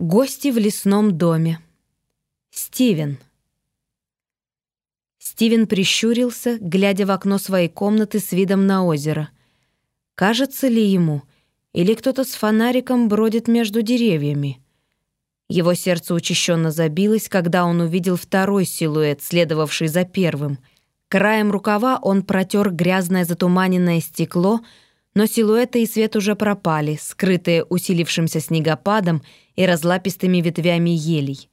Гости в лесном доме. Стивен. Стивен прищурился, глядя в окно своей комнаты с видом на озеро. Кажется ли ему, или кто-то с фонариком бродит между деревьями? Его сердце учащенно забилось, когда он увидел второй силуэт, следовавший за первым. Краем рукава он протер грязное затуманенное стекло — но силуэты и свет уже пропали, скрытые усилившимся снегопадом и разлапистыми ветвями елей.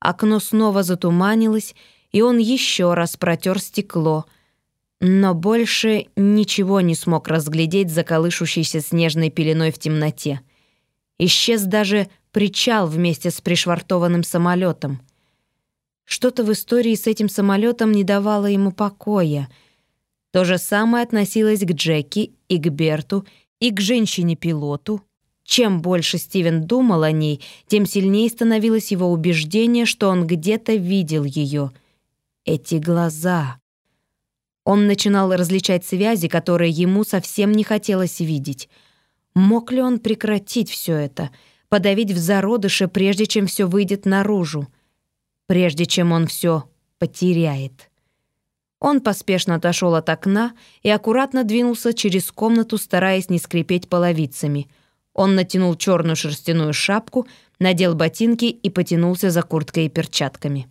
Окно снова затуманилось, и он еще раз протер стекло, но больше ничего не смог разглядеть за колышущейся снежной пеленой в темноте. Исчез даже причал вместе с пришвартованным самолетом. Что-то в истории с этим самолетом не давало ему покоя — то же самое относилось к Джеки и к Берту, и к женщине-пилоту. Чем больше Стивен думал о ней, тем сильнее становилось его убеждение, что он где-то видел ее. Эти глаза. Он начинал различать связи, которые ему совсем не хотелось видеть. Мог ли он прекратить все это, подавить в зародыше, прежде чем все выйдет наружу, прежде чем он все потеряет? Он поспешно отошел от окна и аккуратно двинулся через комнату, стараясь не скрипеть половицами. Он натянул черную шерстяную шапку, надел ботинки и потянулся за курткой и перчатками.